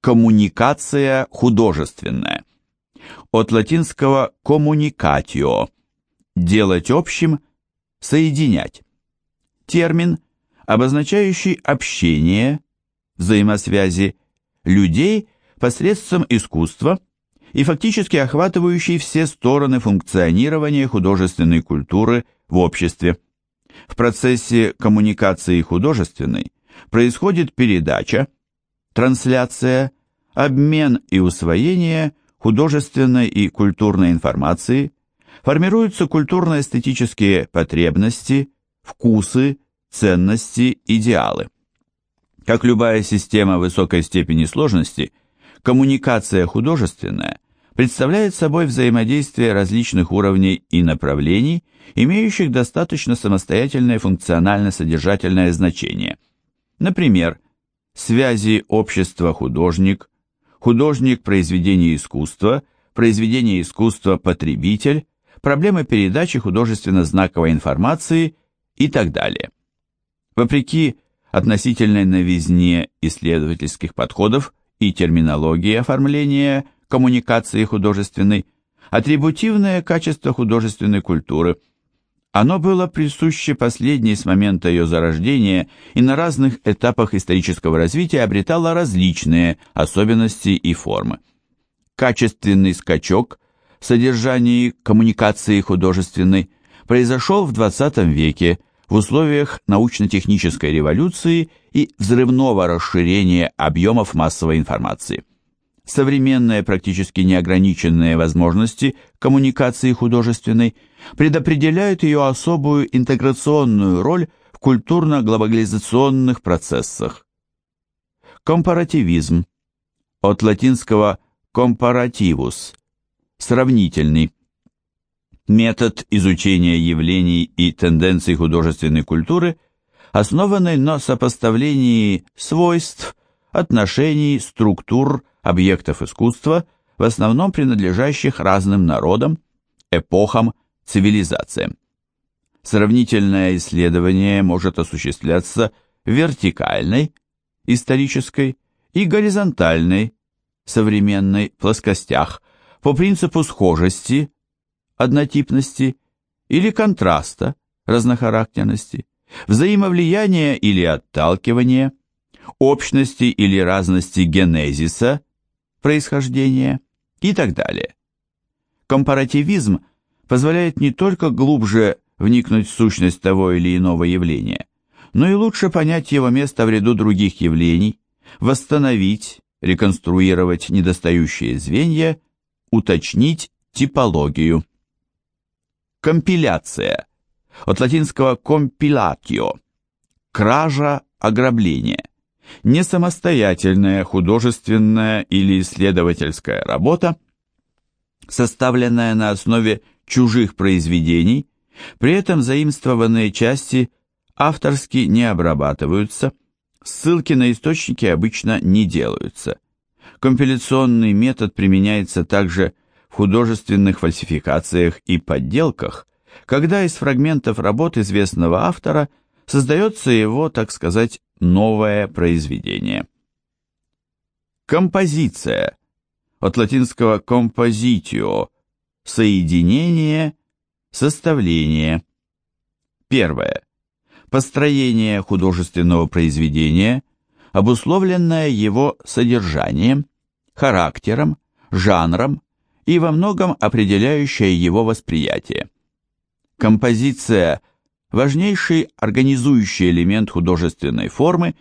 Коммуникация художественная. От латинского communicatio – делать общим, соединять. Термин, обозначающий общение, взаимосвязи людей посредством искусства и фактически охватывающий все стороны функционирования художественной культуры в обществе. В процессе коммуникации художественной происходит передача, трансляция, обмен и усвоение художественной и культурной информации, формируются культурно-эстетические потребности, вкусы, ценности, идеалы. Как любая система высокой степени сложности, коммуникация художественная представляет собой взаимодействие различных уровней и направлений, имеющих достаточно самостоятельное функционально-содержательное значение. Например, связи общество-художник, художник произведения искусства, произведение искусства потребитель, проблемы передачи художественно-знаковой информации и так далее. Вопреки относительной новизне исследовательских подходов и терминологии оформления коммуникации художественной, атрибутивное качество художественной культуры – оно было присуще последней с момента ее зарождения и на разных этапах исторического развития обретало различные особенности и формы. Качественный скачок в содержании коммуникации художественной произошел в XX веке в условиях научно-технической революции и взрывного расширения объемов массовой информации современные практически неограниченные возможности коммуникации художественной предопределяют ее особую интеграционную роль в культурно-глобализационных процессах. Компаративизм от латинского comparativus – сравнительный. Метод изучения явлений и тенденций художественной культуры, основанный на сопоставлении свойств, отношений, структур, объектов искусства, в основном принадлежащих разным народам, эпохам, цивилизациям. Сравнительное исследование может осуществляться вертикальной, исторической и горизонтальной, современной плоскостях по принципу схожести, однотипности или контраста, разнохарактерности, взаимовлияния или отталкивания, общности или разности генезиса, происхождения и так далее. Компаративизм позволяет не только глубже вникнуть в сущность того или иного явления, но и лучше понять его место в ряду других явлений, восстановить, реконструировать недостающие звенья, уточнить типологию. Компиляция. От латинского compilatio. Кража, ограбление не самостоятельная художественная или исследовательская работа, составленная на основе чужих произведений, при этом заимствованные части авторски не обрабатываются, ссылки на источники обычно не делаются. Компиляционный метод применяется также в художественных фальсификациях и подделках, когда из фрагментов работ известного автора создается его, так сказать, новое произведение. Композиция. От латинского compositio – соединение, составление. Первое. Построение художественного произведения, обусловленное его содержанием, характером, жанром и во многом определяющее его восприятие. Композиция важнейший организующий элемент художественной формы,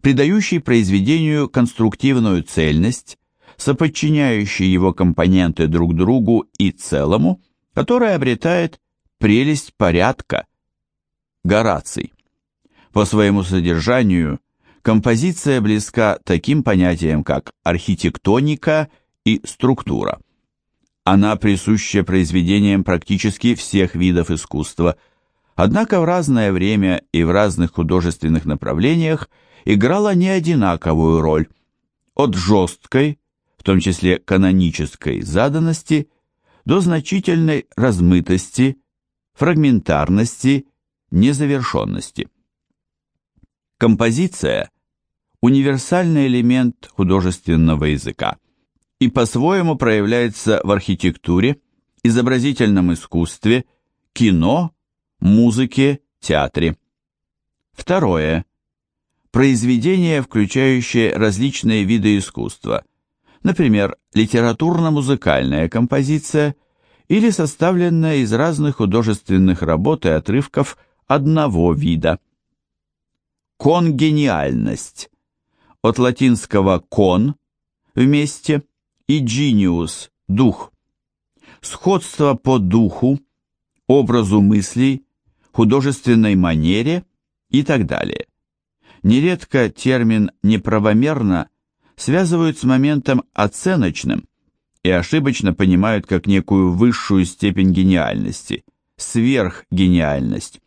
придающий произведению конструктивную цельность, соподчиняющий его компоненты друг другу и целому, которая обретает прелесть порядка. Гораций. По своему содержанию композиция близка таким понятиям, как архитектоника и структура. Она присуща произведениям практически всех видов искусства – однако в разное время и в разных художественных направлениях играла не одинаковую роль. От жесткой, в том числе канонической заданности, до значительной размытости, фрагментарности, незавершенности. Композиция – универсальный элемент художественного языка и по-своему проявляется в архитектуре, изобразительном искусстве, кино, музыке, театре. Второе. Произведение, включающее различные виды искусства, например, литературно-музыкальная композиция или составленная из разных художественных работ и отрывков одного вида. Конгениальность. От латинского «кон» – вместе и «genius» – дух. Сходство по духу, образу мыслей, художественной манере и так далее. Нередко термин «неправомерно» связывают с моментом оценочным и ошибочно понимают как некую высшую степень гениальности, сверхгениальность.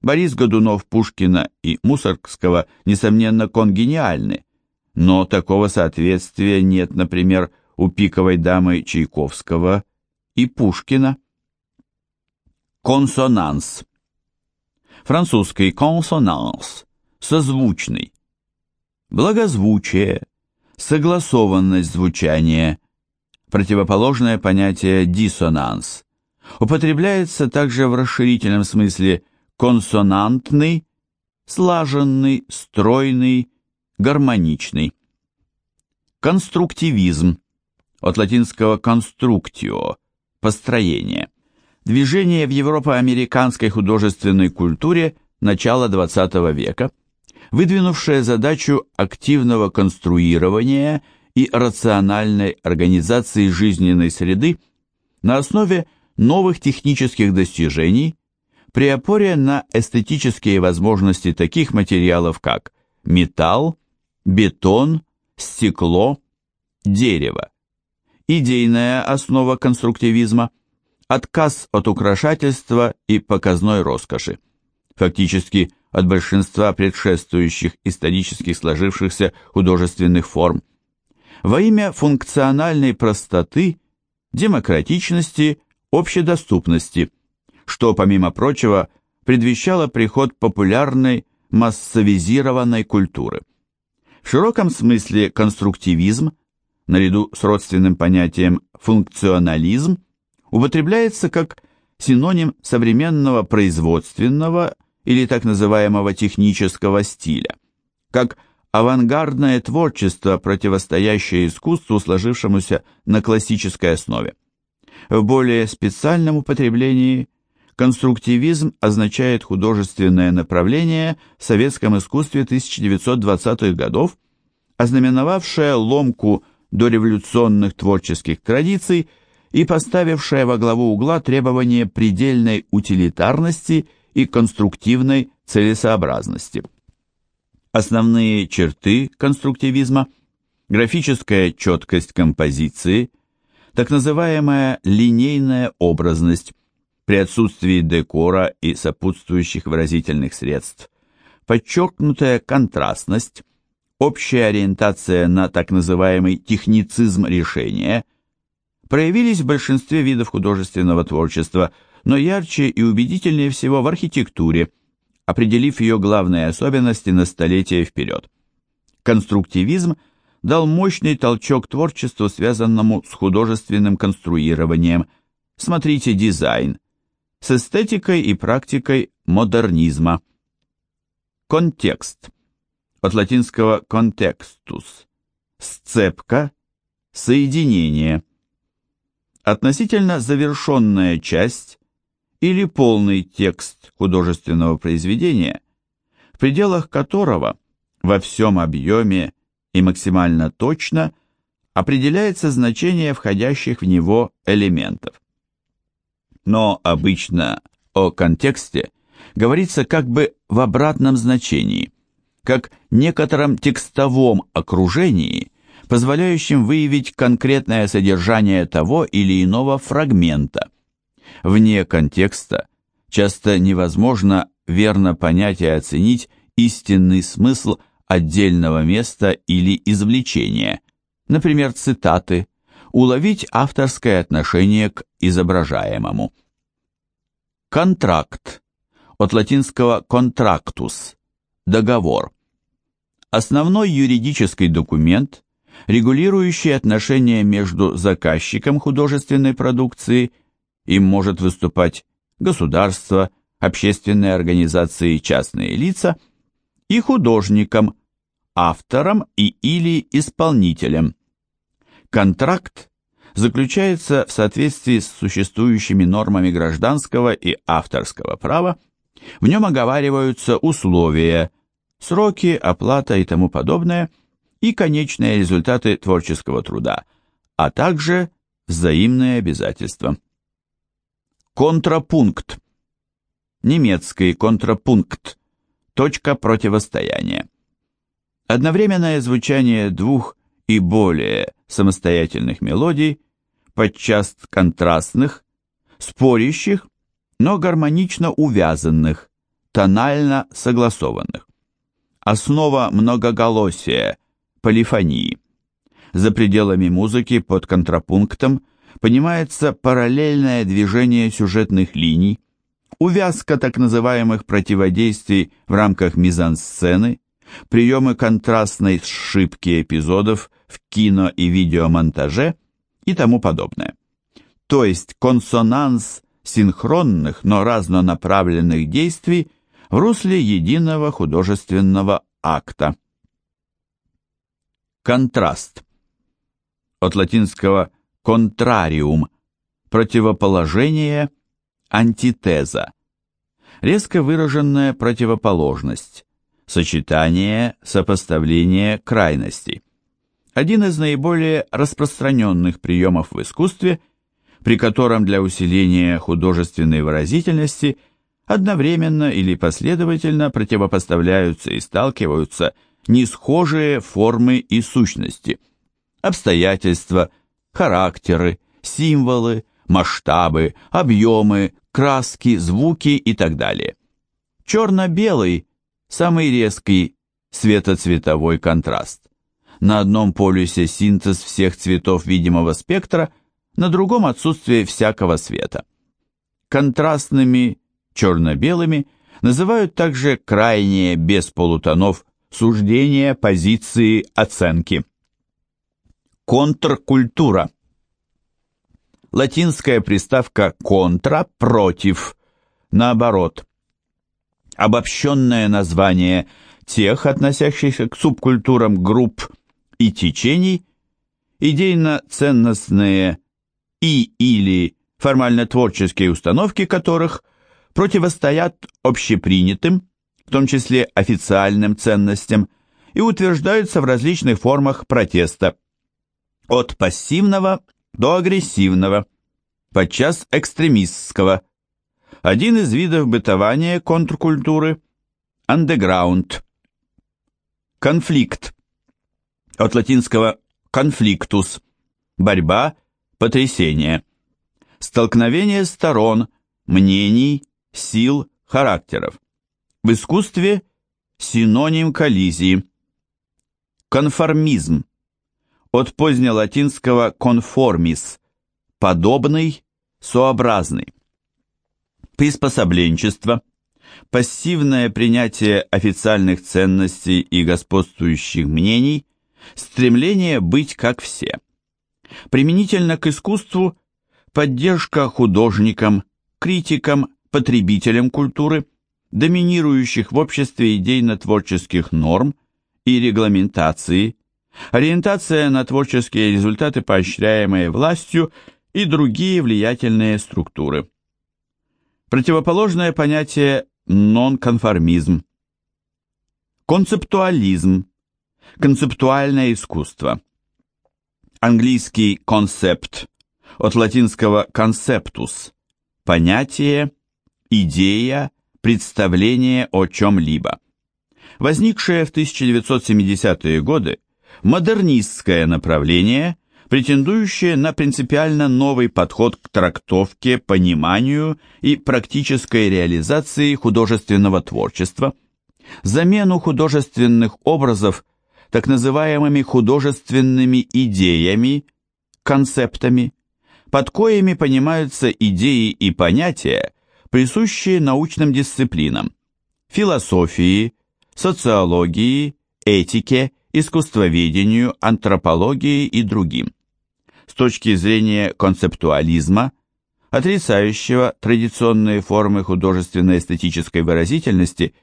Борис Годунов, Пушкина и Мусоргского, несомненно, конгениальны, но такого соответствия нет, например, у пиковой дамы Чайковского и Пушкина. Консонанс. Французский консонанс – созвучный. Благозвучие, согласованность звучания, противоположное понятие диссонанс. Употребляется также в расширительном смысле консонантный, слаженный, стройный, гармоничный. Конструктивизм, от латинского constructio, построение. Движение в европо-американской художественной культуре начала XX века, выдвинувшее задачу активного конструирования и рациональной организации жизненной среды на основе новых технических достижений при опоре на эстетические возможности таких материалов, как металл, бетон, стекло, дерево. Идейная основа конструктивизма – отказ от украшательства и показной роскоши. Фактически от большинства предшествующих исторических сложившихся художественных форм. Во имя функциональной простоты, демократичности, общедоступности – что, помимо прочего, предвещало приход популярной массовизированной культуры. В широком смысле конструктивизм, наряду с родственным понятием функционализм, употребляется как синоним современного производственного или так называемого технического стиля, как авангардное творчество, противостоящее искусству, сложившемуся на классической основе. В более специальном употреблении Конструктивизм означает художественное направление в советском искусстве 1920-х годов, ознаменовавшее ломку дореволюционных творческих традиций и поставившее во главу угла требование предельной утилитарности и конструктивной целесообразности. Основные черты конструктивизма – графическая четкость композиции, так называемая линейная образность, при отсутствии декора и сопутствующих выразительных средств, подчеркнутая контрастность, общая ориентация на так называемый техницизм решения проявились в большинстве видов художественного творчества, но ярче и убедительнее всего в архитектуре, определив ее главные особенности на столетия вперед. Конструктивизм дал мощный толчок творчеству, связанному с художественным конструированием. Смотрите дизайн, с эстетикой и практикой модернизма. Контекст. От латинского «contextus» – сцепка, соединение. Относительно завершенная часть или полный текст художественного произведения, в пределах которого во всем объеме и максимально точно определяется значение входящих в него элементов. Но обычно о контексте говорится как бы в обратном значении, как некотором текстовом окружении, позволяющем выявить конкретное содержание того или иного фрагмента. Вне контекста часто невозможно верно понять и оценить истинный смысл отдельного места или извлечения, например, цитаты, уловить авторское отношение к изображаемому. Контракт. От латинского «contractus» – договор. Основной юридический документ, регулирующий отношения между заказчиком художественной продукции, им может выступать государство, общественные организации и частные лица, и художником, автором и или исполнителем. Контракт заключается в соответствии с существующими нормами гражданского и авторского права, в нем оговариваются условия, сроки, оплата и тому подобное, и конечные результаты творческого труда, а также взаимные обязательства. Контрапункт. Немецкий контрапункт. Точка противостояния. Одновременное звучание двух и более самостоятельных мелодий, подчас контрастных, спорящих, но гармонично увязанных, тонально согласованных. Основа многоголосия, полифонии. За пределами музыки под контрапунктом понимается параллельное движение сюжетных линий, увязка так называемых противодействий в рамках мизансцены, приемы контрастной сшибки эпизодов в кино и видеомонтаже и тому подобное. То есть консонанс синхронных, но разнонаправленных действий в русле единого художественного акта. Контраст. От латинского «contrarium» – противоположение, антитеза. Резко выраженная противоположность, сочетание, сопоставление крайностей. Один из наиболее распространенных приемов в искусстве, при котором для усиления художественной выразительности одновременно или последовательно противопоставляются и сталкиваются несхожие формы и сущности, обстоятельства, характеры, символы, масштабы, объемы, краски, звуки и так далее. Черно-белый – самый резкий светоцветовой контраст. На одном полюсе синтез всех цветов видимого спектра, на другом отсутствие всякого света. Контрастными черно-белыми называют также крайние без полутонов суждения, позиции, оценки. Контркультура. Латинская приставка «контра» – «против», наоборот. Обобщенное название тех, относящихся к субкультурам групп и течений, идейно-ценностные и или формально-творческие установки которых противостоят общепринятым, в том числе официальным ценностям, и утверждаются в различных формах протеста, от пассивного до агрессивного, подчас экстремистского. Один из видов бытования контркультуры – андеграунд. Конфликт. От латинского «конфликтус» – борьба, потрясение. Столкновение сторон, мнений, сил, характеров. В искусстве синоним коллизии. Конформизм. От позднелатинского conformis – подобный, сообразный. Приспособленчество. Пассивное принятие официальных ценностей и господствующих мнений, стремление быть как все. Применительно к искусству – поддержка художникам, критикам, потребителям культуры, доминирующих в обществе идейно-творческих норм и регламентации, ориентация на творческие результаты, поощряемые властью и другие влиятельные структуры. Противоположное понятие нонконформизм. Концептуализм. Концептуальное искусство. Английский концепт от латинского conceptus – понятие, идея, представление о чем-либо. Возникшее в 1970-е годы модернистское направление, претендующее на принципиально новый подход к трактовке, пониманию и практической реализации художественного творчества, замену художественных образов так называемыми художественными идеями, концептами, под коими понимаются идеи и понятия, присущие научным дисциплинам, философии, социологии, этике, искусствоведению, антропологии и другим. С точки зрения концептуализма, отрицающего традиционные формы художественно-эстетической выразительности,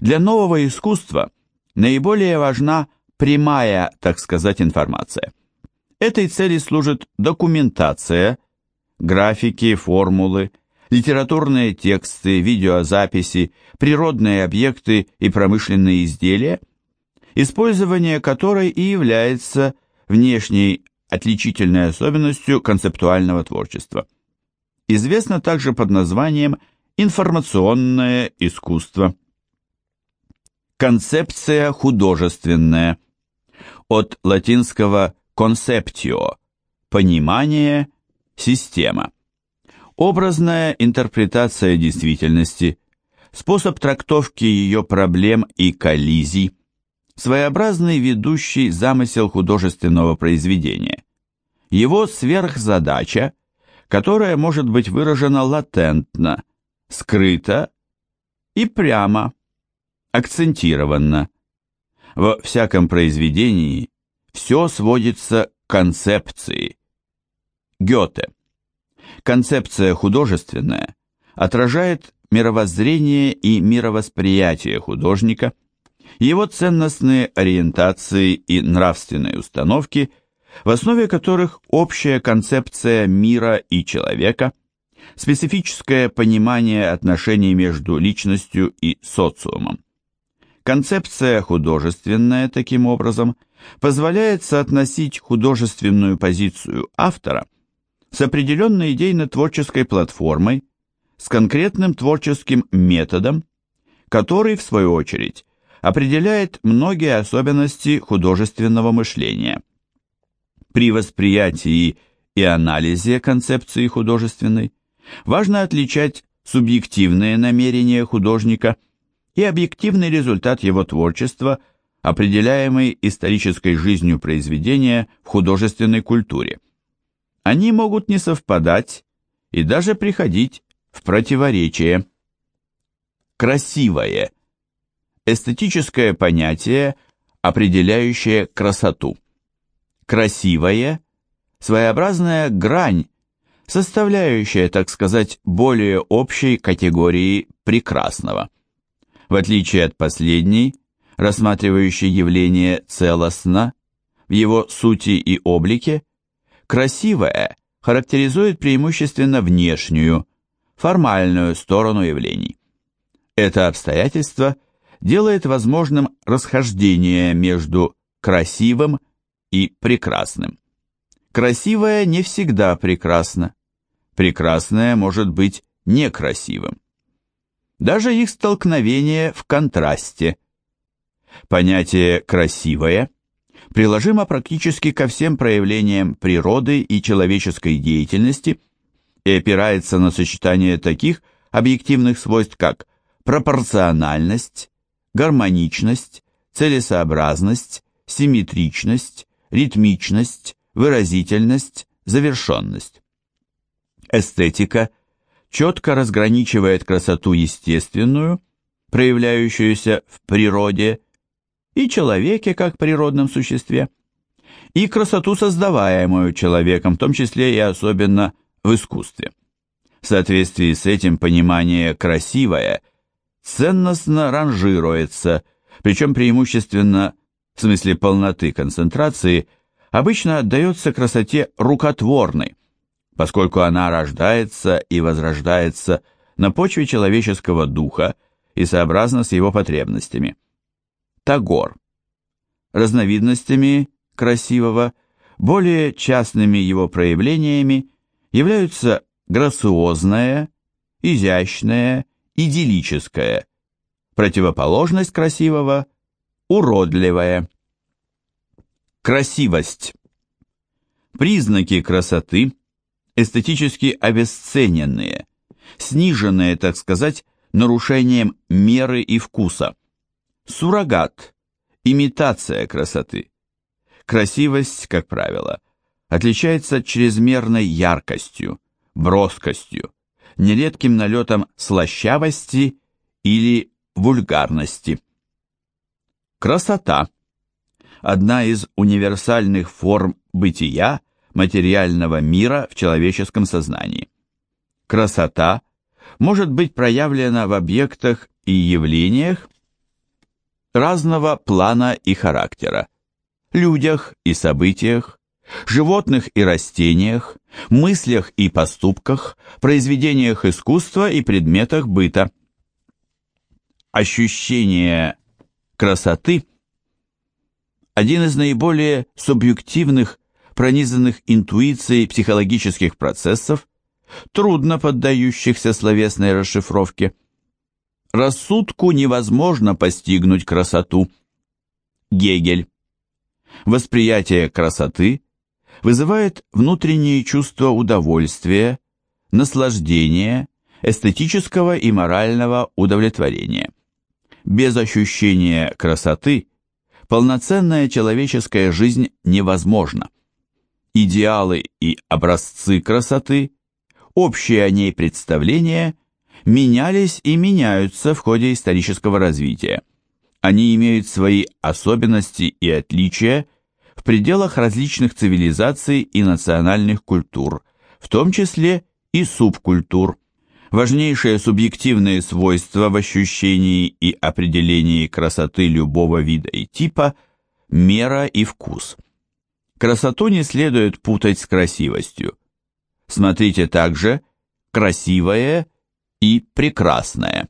для нового искусства наиболее важна прямая, так сказать, информация. Этой цели служит документация, графики, формулы, литературные тексты, видеозаписи, природные объекты и промышленные изделия, использование которой и является внешней отличительной особенностью концептуального творчества. Известно также под названием информационное искусство. Концепция художественная. От латинского conceptio – понимание, система. Образная интерпретация действительности, способ трактовки ее проблем и коллизий, своеобразный ведущий замысел художественного произведения. Его сверхзадача, которая может быть выражена латентно, скрыто и прямо, акцентированно. Во всяком произведении все сводится к концепции. Гёте. Концепция художественная отражает мировоззрение и мировосприятие художника, его ценностные ориентации и нравственные установки, в основе которых общая концепция мира и человека, специфическое понимание отношений между личностью и социумом. Концепция художественная, таким образом, позволяет соотносить художественную позицию автора с определенной идейно-творческой платформой, с конкретным творческим методом, который, в свою очередь, определяет многие особенности художественного мышления. При восприятии и анализе концепции художественной важно отличать субъективные намерения художника и объективный результат его творчества, определяемый исторической жизнью произведения в художественной культуре. Они могут не совпадать и даже приходить в противоречие. Красивое. Эстетическое понятие, определяющее красоту. Красивое – своеобразная грань, составляющая, так сказать, более общей категории прекрасного. В отличие от последней, рассматривающей явление целостно, в его сути и облике, красивое характеризует преимущественно внешнюю, формальную сторону явлений. Это обстоятельство делает возможным расхождение между красивым и прекрасным. Красивое не всегда прекрасно. Прекрасное может быть некрасивым. Даже их столкновение в контрасте. Понятие «красивое» приложимо практически ко всем проявлениям природы и человеческой деятельности и опирается на сочетание таких объективных свойств, как пропорциональность, гармоничность, целесообразность, симметричность, ритмичность, выразительность, завершенность. Эстетика четко разграничивает красоту естественную, проявляющуюся в природе, и человеке как природном существе, и красоту, создаваемую человеком, в том числе и особенно в искусстве. В соответствии с этим понимание «красивое» ценностно ранжируется, причем преимущественно, в смысле полноты концентрации, обычно отдается красоте рукотворной, поскольку она рождается и возрождается на почве человеческого духа и сообразно с его потребностями. Тагор. Разновидностями красивого, более частными его проявлениями являются грациозное, изящное, идиллическое, противоположность красивого – уродливое. Красивость. Признаки красоты эстетически обесцененные, сниженные, так сказать, нарушением меры и вкуса – Суррогат, имитация красоты. Красивость, как правило, отличается чрезмерной яркостью, броскостью, нередким налетом слащавости или вульгарности. Красота – одна из универсальных форм бытия материального мира в человеческом сознании. Красота может быть проявлена в объектах и явлениях разного плана и характера, людях и событиях, животных и растениях, мыслях и поступках, произведениях искусства и предметах быта. Ощущение красоты – один из наиболее субъективных, пронизанных интуицией психологических процессов, трудно поддающихся словесной расшифровке. Рассудку невозможно постигнуть красоту. Гегель. Восприятие красоты вызывает внутренние чувства удовольствия, наслаждения, эстетического и морального удовлетворения. Без ощущения красоты полноценная человеческая жизнь невозможна. Идеалы и образцы красоты, общие о ней представления менялись и меняются в ходе исторического развития. Они имеют свои особенности и отличия в пределах различных цивилизаций и национальных культур, в том числе и субкультур. Важнейшие субъективные свойства в ощущении и определении красоты любого вида и типа – мера и вкус. Красоту не следует путать с красивостью. Смотрите также «красивое» и «прекрасное».